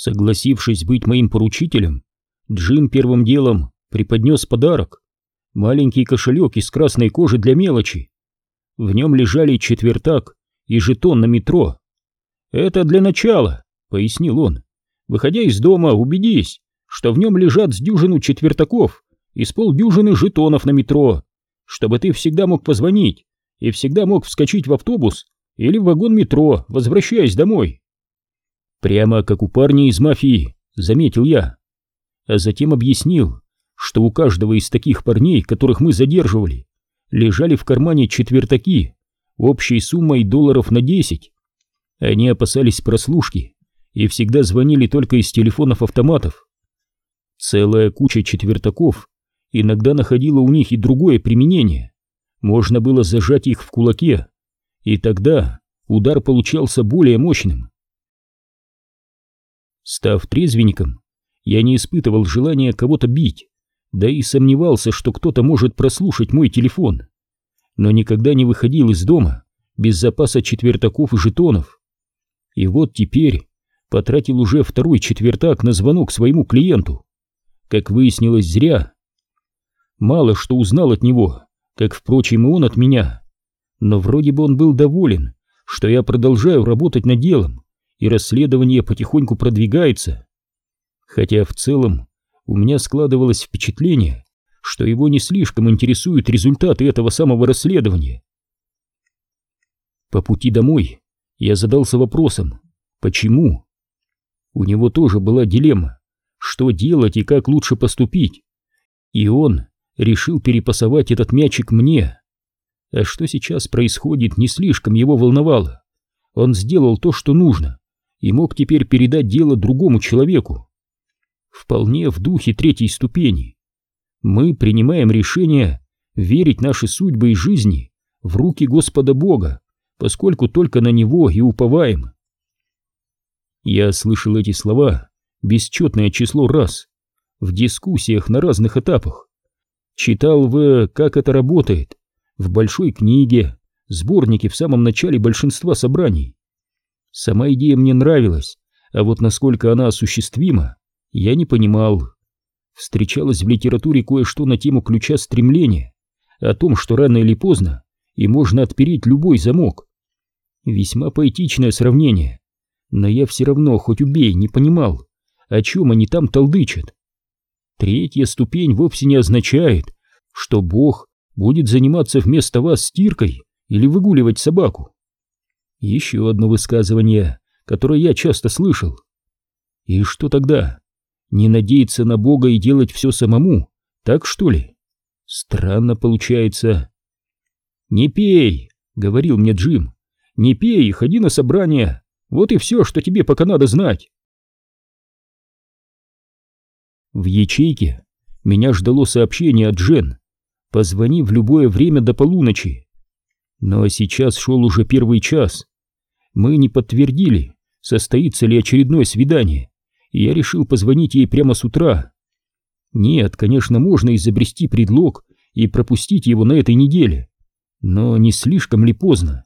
Согласившись быть моим поручителем, Джим первым делом преподнес подарок. Маленький кошелек из красной кожи для мелочи. В нем лежали четвертак и жетон на метро. «Это для начала», — пояснил он. «Выходя из дома, убедись, что в нем лежат с дюжину четвертаков и с полдюжины жетонов на метро, чтобы ты всегда мог позвонить и всегда мог вскочить в автобус или в вагон метро, возвращаясь домой». Прямо как у парня из мафии, заметил я. А затем объяснил, что у каждого из таких парней, которых мы задерживали, лежали в кармане четвертаки общей суммой долларов на десять. Они опасались прослушки и всегда звонили только из телефонов-автоматов. Целая куча четвертаков иногда находила у них и другое применение. Можно было зажать их в кулаке, и тогда удар получался более мощным. Став трезвенником, я не испытывал желания кого-то бить, да и сомневался, что кто-то может прослушать мой телефон. Но никогда не выходил из дома без запаса четвертаков и жетонов. И вот теперь потратил уже второй четвертак на звонок своему клиенту. Как выяснилось, зря. Мало что узнал от него, как, впрочем, и он от меня. Но вроде бы он был доволен, что я продолжаю работать над делом, и расследование потихоньку продвигается. Хотя в целом у меня складывалось впечатление, что его не слишком интересуют результаты этого самого расследования. По пути домой я задался вопросом, почему? У него тоже была дилемма, что делать и как лучше поступить. И он решил перепасовать этот мячик мне. А что сейчас происходит, не слишком его волновало. Он сделал то, что нужно, и мог теперь передать дело другому человеку. Вполне в духе третьей ступени. Мы принимаем решение верить наши судьбы и жизни в руки Господа Бога, поскольку только на Него и уповаем. Я слышал эти слова бесчетное число раз, в дискуссиях на разных этапах. Читал в «Как это работает», в большой книге, сборнике в самом начале большинства собраний. Сама идея мне нравилась, а вот насколько она осуществима, я не понимал. Встречалось в литературе кое-что на тему ключа стремления, о том, что рано или поздно и можно отпереть любой замок. Весьма поэтичное сравнение, но я все равно, хоть убей, не понимал, о чем они там толдычат. Третья ступень вовсе не означает, что Бог будет заниматься вместо вас стиркой или выгуливать собаку. Еще одно высказывание, которое я часто слышал. И что тогда? Не надеяться на Бога и делать все самому, так что ли? Странно получается. «Не пей», — говорил мне Джим, — «не пей, ходи на собрание, вот и все, что тебе пока надо знать». В ячейке меня ждало сообщение от Джен. Позвони в любое время до полуночи. Но сейчас шел уже первый час. Мы не подтвердили, состоится ли очередное свидание, и я решил позвонить ей прямо с утра. Нет, конечно, можно изобрести предлог и пропустить его на этой неделе, но не слишком ли поздно?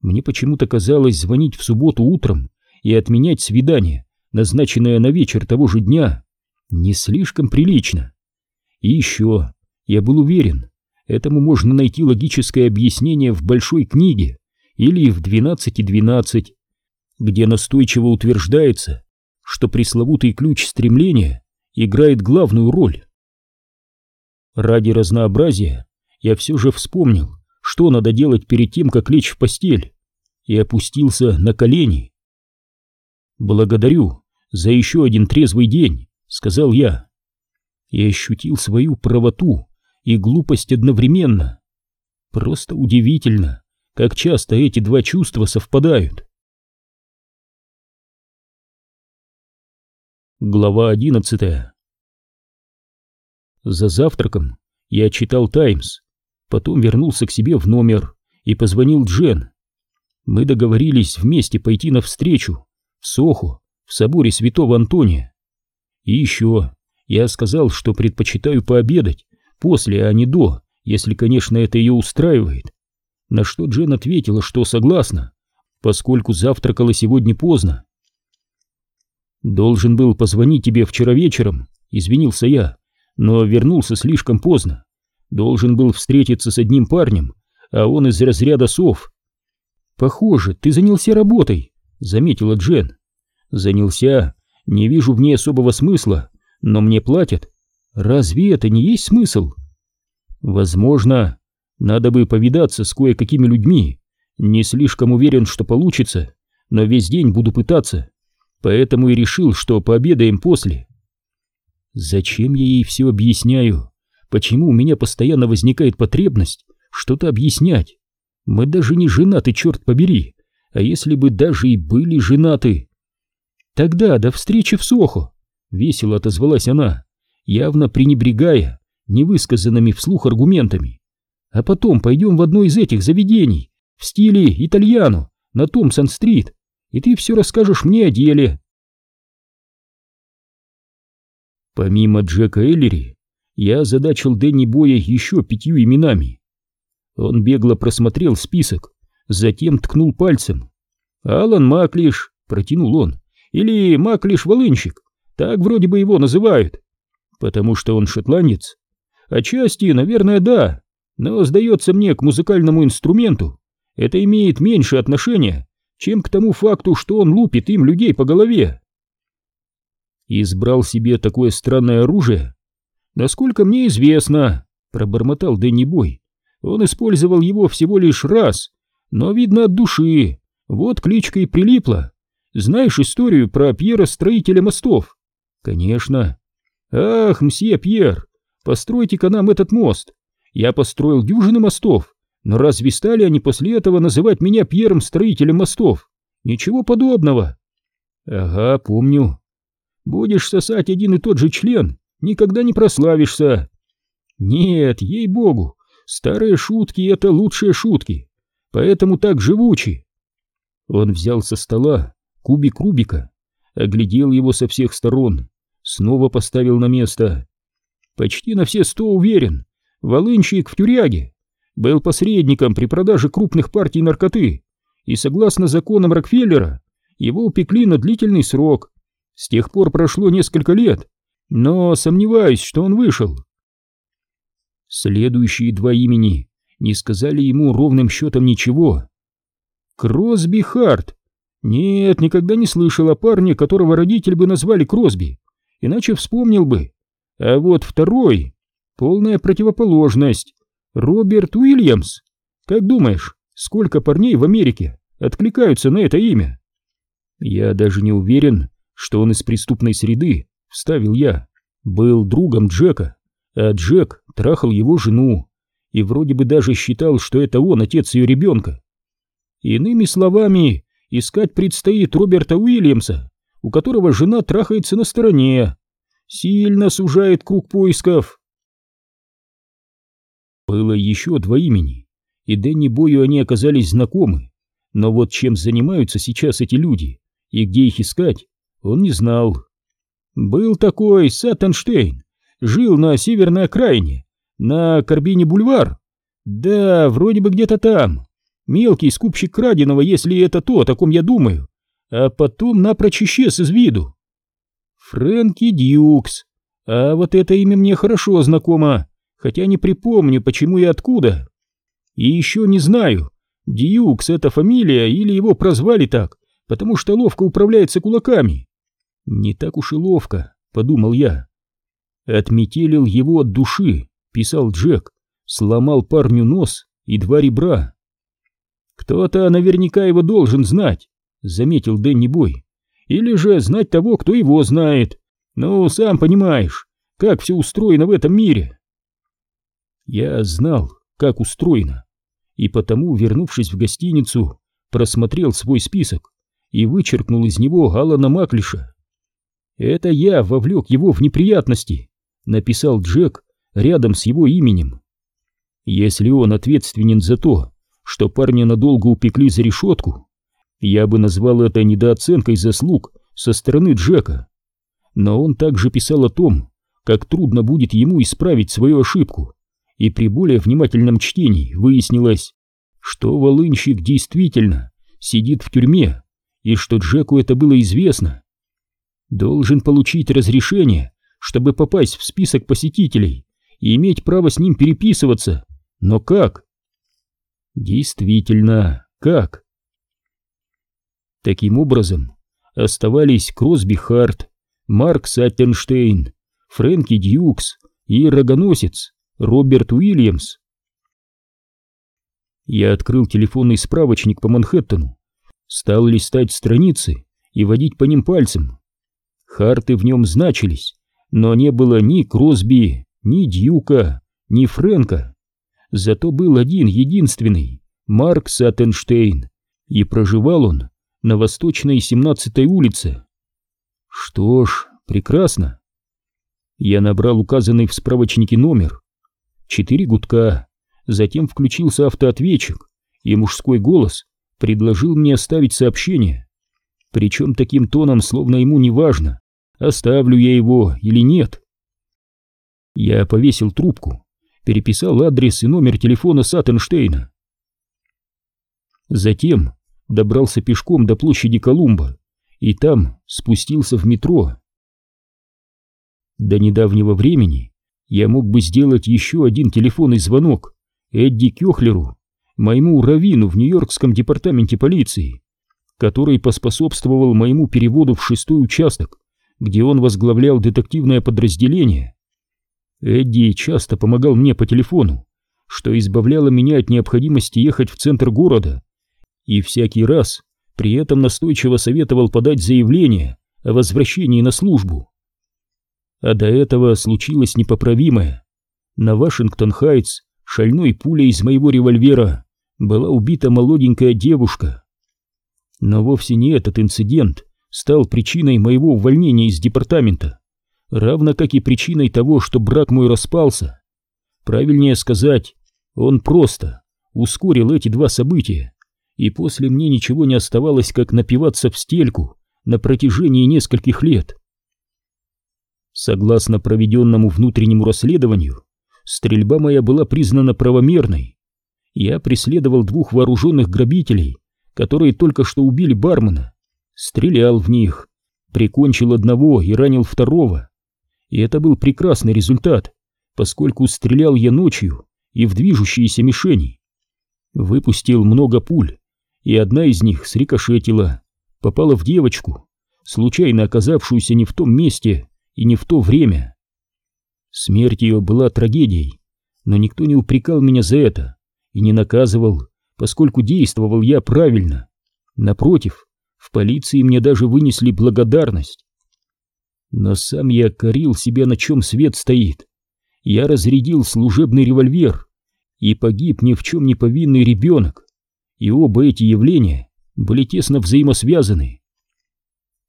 Мне почему-то казалось звонить в субботу утром и отменять свидание, назначенное на вечер того же дня, не слишком прилично. И еще, я был уверен, Этому можно найти логическое объяснение в большой книге или в 12.12, где настойчиво утверждается, что пресловутый ключ стремления играет главную роль. Ради разнообразия я все же вспомнил, что надо делать перед тем, как лечь в постель, и опустился на колени. «Благодарю за еще один трезвый день», — сказал я, и ощутил свою правоту и глупость одновременно. Просто удивительно, как часто эти два чувства совпадают. Глава одиннадцатая За завтраком я читал «Таймс», потом вернулся к себе в номер и позвонил Джен. Мы договорились вместе пойти навстречу в Соху, в соборе святого Антония. И еще я сказал, что предпочитаю пообедать после, а не до, если, конечно, это ее устраивает. На что Джен ответила, что согласна, поскольку завтракала сегодня поздно. Должен был позвонить тебе вчера вечером, извинился я, но вернулся слишком поздно. Должен был встретиться с одним парнем, а он из разряда сов. Похоже, ты занялся работой, заметила Джен. Занялся, не вижу в ней особого смысла, но мне платят. Разве это не есть смысл? Возможно, надо бы повидаться с кое-какими людьми. Не слишком уверен, что получится, но весь день буду пытаться. Поэтому и решил, что пообедаем после. Зачем я ей все объясняю? Почему у меня постоянно возникает потребность что-то объяснять? Мы даже не женаты, черт побери. А если бы даже и были женаты? Тогда до встречи в Сохо, весело отозвалась она, явно пренебрегая невысказанными вслух аргументами. А потом пойдем в одно из этих заведений, в стиле итальяно, на Томпсон-стрит, и ты все расскажешь мне о деле. Помимо Джека Эллери, я озадачил Дэнни Боя еще пятью именами. Он бегло просмотрел список, затем ткнул пальцем. «Алан Маклиш», — протянул он, — «или Маклиш-волынщик, так вроде бы его называют». «Потому что он шотландец?» «Отчасти, наверное, да, но, сдается мне, к музыкальному инструменту это имеет меньше отношения, чем к тому факту, что он лупит им людей по голове». «Избрал себе такое странное оружие?» «Насколько мне известно», — пробормотал Дэнни Бой, — «он использовал его всего лишь раз, но, видно, от души. Вот кличка и прилипла. Знаешь историю про Пьера-строителя мостов?» «Конечно». «Ах, мсье Пьер, постройте-ка нам этот мост. Я построил дюжины мостов, но разве стали они после этого называть меня Пьером-строителем мостов? Ничего подобного». «Ага, помню. Будешь сосать один и тот же член, никогда не прославишься. Нет, ей-богу, старые шутки — это лучшие шутки, поэтому так живучи. Он взял со стола кубик Рубика, оглядел его со всех сторон, снова поставил на место. Почти на все сто уверен, волынщик в тюряге был посредником при продаже крупных партий наркоты, и согласно законам Рокфеллера его упекли на длительный срок. С тех пор прошло несколько лет, но сомневаюсь, что он вышел. Следующие два имени не сказали ему ровным счетом ничего. Кросби Харт. Нет, никогда не слышал о парне, которого родители бы назвали Кросби, иначе вспомнил бы. А вот второй — полная противоположность. Роберт Уильямс. Как думаешь, сколько парней в Америке откликаются на это имя? Я даже не уверен, что он из преступной среды, вставил я был другом Джека, а Джек трахал его жену и вроде бы даже считал, что это он отец ее ребенка. Иными словами, искать предстоит Роберта Уильямса, у которого жена трахается на стороне. Сильно сужает круг поисков. Было еще два имени, и Дэнни Бою они оказались знакомы, но вот чем занимаются сейчас эти люди и где их искать, он не знал. Был такой Саттенштейн, жил на северной окраине, на Карбине-бульвар. Да, вроде бы где-то там. Мелкий скупщик краденого, если это то, о таком я думаю. А потом напрочь исчез из виду. Фрэнки Дьюкс. А вот это имя мне хорошо знакомо, хотя не припомню, почему и откуда. И еще не знаю, Дьюкс это фамилия или его прозвали так, потому что ловко управляется кулаками. Не так уж и ловко, подумал я. Отметелил его от души, писал Джек, сломал парню нос и два ребра. Кто-то наверняка его должен знать, заметил Дэнни Бой. Или же знать того, кто его знает. Ну, сам понимаешь, как все устроено в этом мире. Я знал, как устроено, и потому, вернувшись в гостиницу, просмотрел свой список и вычеркнул из него Алана Маклиша. «Это я вовлек его в неприятности», — написал Джек рядом с его именем. «Если он ответственен за то, что парня надолго упекли за решетку, я бы назвал это недооценкой заслуг со стороны Джека. Но он также писал о том, как трудно будет ему исправить свою ошибку, и при более внимательном чтении выяснилось, что волынщик действительно сидит в тюрьме, и что Джеку это было известно. Должен получить разрешение, чтобы попасть в список посетителей и иметь право с ним переписываться. Но как? Действительно, как? Таким образом, оставались Кросби Харт, Марк Саттенштейн, Фрэнки Дьюкс и рогоносец Роберт Уильямс. Я открыл телефонный справочник по Манхэттену, стал листать страницы и водить по ним пальцем. Харты в нем значились, но не было ни Кросби, ни Дьюка, ни Фрэнка. Зато был один единственный, Марк Саттенштейн, и проживал он на восточной 17-й улице. Что ж, прекрасно. Я набрал указанный в справочнике номер. Четыре гудка, затем включился автоответчик, и мужской голос предложил мне оставить сообщение. Причем таким тоном, словно ему не важно, оставлю я его или нет. Я повесил трубку, переписал адрес и номер телефона Саттенштейна. Затем добрался пешком до площади Колумба и там спустился в метро. До недавнего времени я мог бы сделать еще один телефонный звонок Эдди Кёхлеру, моему раввину в Нью-Йоркском департаменте полиции, который поспособствовал моему переводу в шестой участок, где он возглавлял детективное подразделение. Эдди часто помогал мне по телефону, что избавляло меня от необходимости ехать в центр города, и всякий раз при этом настойчиво советовал подать заявление о возвращении на службу. А до этого случилось непоправимое. На Вашингтон-Хайтс шальной пулей из моего револьвера была убита молоденькая девушка. Но вовсе не этот инцидент стал причиной моего увольнения из департамента, равно как и причиной того, что брак мой распался. Правильнее сказать, он просто ускорил эти два события, и после мне ничего не оставалось, как напиваться в стельку на протяжении нескольких лет. Согласно проведенному внутреннему расследованию, стрельба моя была признана правомерной. Я преследовал двух вооруженных грабителей, которые только что убили бармена, стрелял в них, прикончил одного и ранил второго. И это был прекрасный результат, поскольку стрелял я ночью и в движущиеся мишени. Выпустил много пуль, и одна из них срикошетила, попала в девочку, случайно оказавшуюся не в том месте, и не в то время. Смерть ее была трагедией, но никто не упрекал меня за это и не наказывал, поскольку действовал я правильно. Напротив, в полиции мне даже вынесли благодарность. Но сам я корил себя, на чем свет стоит. Я разрядил служебный револьвер, и погиб ни в чем не повинный ребенок. И оба эти явления были тесно взаимосвязаны.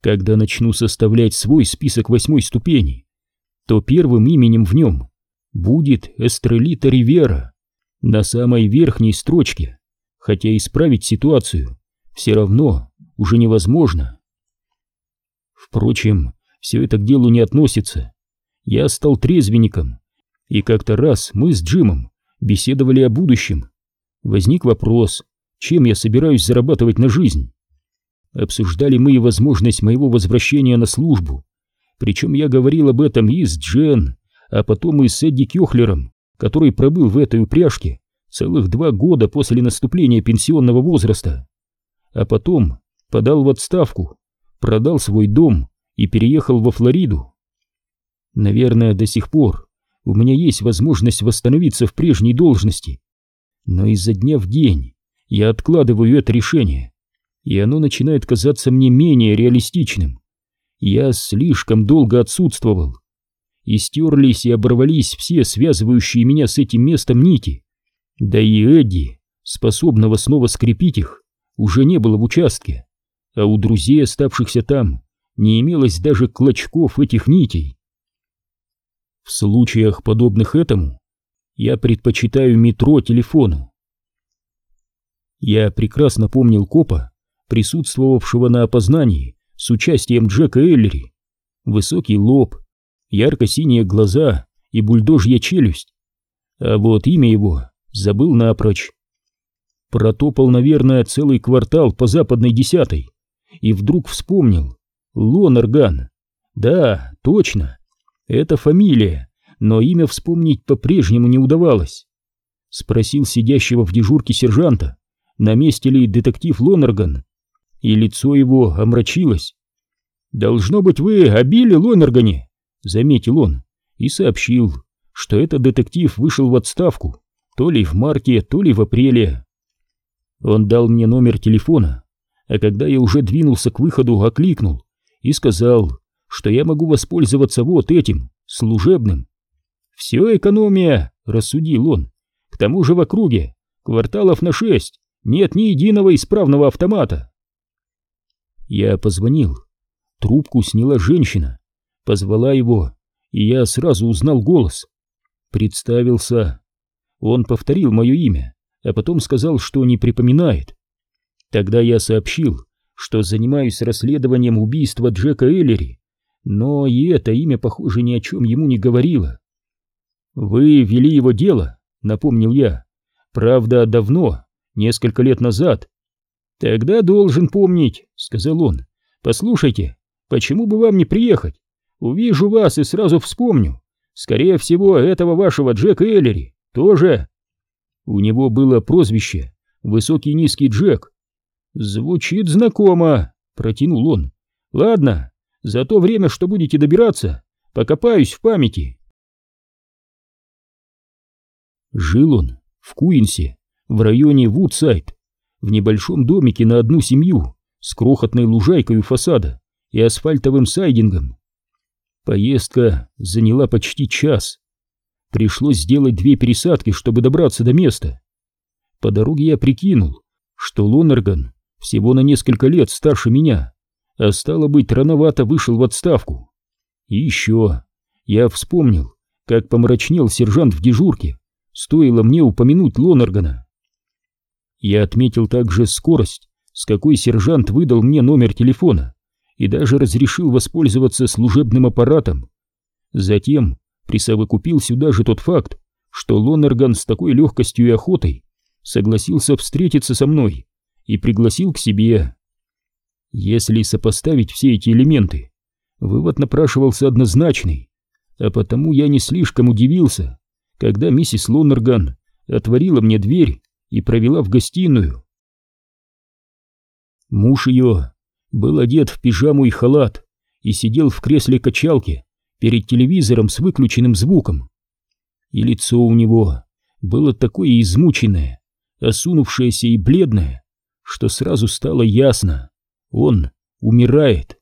Когда начну составлять свой список восьмой ступени, то первым именем в нем будет Эстрелита Ривера на самой верхней строчке, хотя исправить ситуацию все равно уже невозможно. Впрочем, все это к делу не относится. Я стал трезвенником, и как-то раз мы с Джимом беседовали о будущем. Возник вопрос, чем я собираюсь зарабатывать на жизнь. Обсуждали мы и возможность моего возвращения на службу. Причем я говорил об этом и с Джен, а потом и с Эдди Кёхлером, который пробыл в этой упряжке целых два года после наступления пенсионного возраста. А потом подал в отставку, продал свой дом и переехал во Флориду. Наверное, до сих пор у меня есть возможность восстановиться в прежней должности, но изо дня в день я откладываю это решение и оно начинает казаться мне менее реалистичным. Я слишком долго отсутствовал. И стерлись и оборвались все связывающие меня с этим местом нити. Да и Эдди, способного снова скрепить их, уже не было в участке, а у друзей, оставшихся там, не имелось даже клочков этих нитей. В случаях, подобных этому, я предпочитаю метро телефону. Я прекрасно помнил копа, присутствовавшего на опознании с участием Джека Эллери. Высокий лоб, ярко-синие глаза и бульдожья челюсть. А вот имя его забыл напрочь. Протопал, наверное, целый квартал по западной десятой и вдруг вспомнил Лонерган, Да, точно. Это фамилия, но имя вспомнить по-прежнему не удавалось. Спросил сидящего в дежурке сержанта, на месте ли детектив Лонерган, и лицо его омрачилось. «Должно быть, вы о Билли Лонергане», — заметил он, и сообщил, что этот детектив вышел в отставку то ли в марте, то ли в апреле. Он дал мне номер телефона, а когда я уже двинулся к выходу, окликнул и сказал, что я могу воспользоваться вот этим, служебным. «Все экономия», — рассудил он. «К тому же в округе, кварталов на шесть, нет ни единого исправного автомата». Я позвонил. Трубку сняла женщина, позвала его, и я сразу узнал голос. Представился. Он повторил мое имя, а потом сказал, что не припоминает. Тогда я сообщил, что занимаюсь расследованием убийства Джека Эллери, но и это имя, похоже, ни о чем ему не говорило. «Вы вели его дело», — напомнил я. «Правда, давно, несколько лет назад». «Тогда должен помнить», — сказал он. «Послушайте, почему бы вам не приехать? Увижу вас и сразу вспомню. Скорее всего, этого вашего Джека Эллери тоже. У него было прозвище «Высокий низкий Джек». Звучит знакомо, протянул он. Ладно, за то время, что будете добираться, покопаюсь в памяти. Жил он в Куинсе, в районе Вудсайд, в небольшом домике на одну семью с крохотной лужайкой у фасада и асфальтовым сайдингом. Поездка заняла почти час. Пришлось сделать две пересадки, чтобы добраться до места. По дороге я прикинул, что Лонерган всего на несколько лет старше меня, а стало быть, рановато вышел в отставку. И еще я вспомнил, как помрачнел сержант в дежурке, стоило мне упомянуть Лонергана. Я отметил также скорость, с какой сержант выдал мне номер телефона и даже разрешил воспользоваться служебным аппаратом. Затем присовокупил сюда же тот факт, что Лонерган с такой легкостью и охотой согласился встретиться со мной и пригласил к себе. Если сопоставить все эти элементы, вывод напрашивался однозначный, а потому я не слишком удивился, когда миссис Лонерган отворила мне дверь и провела в гостиную. Муж ее был одет в пижаму и халат и сидел в кресле качалки перед телевизором с выключенным звуком. И лицо у него было такое измученное, осунувшееся и бледное, что сразу стало ясно — он умирает.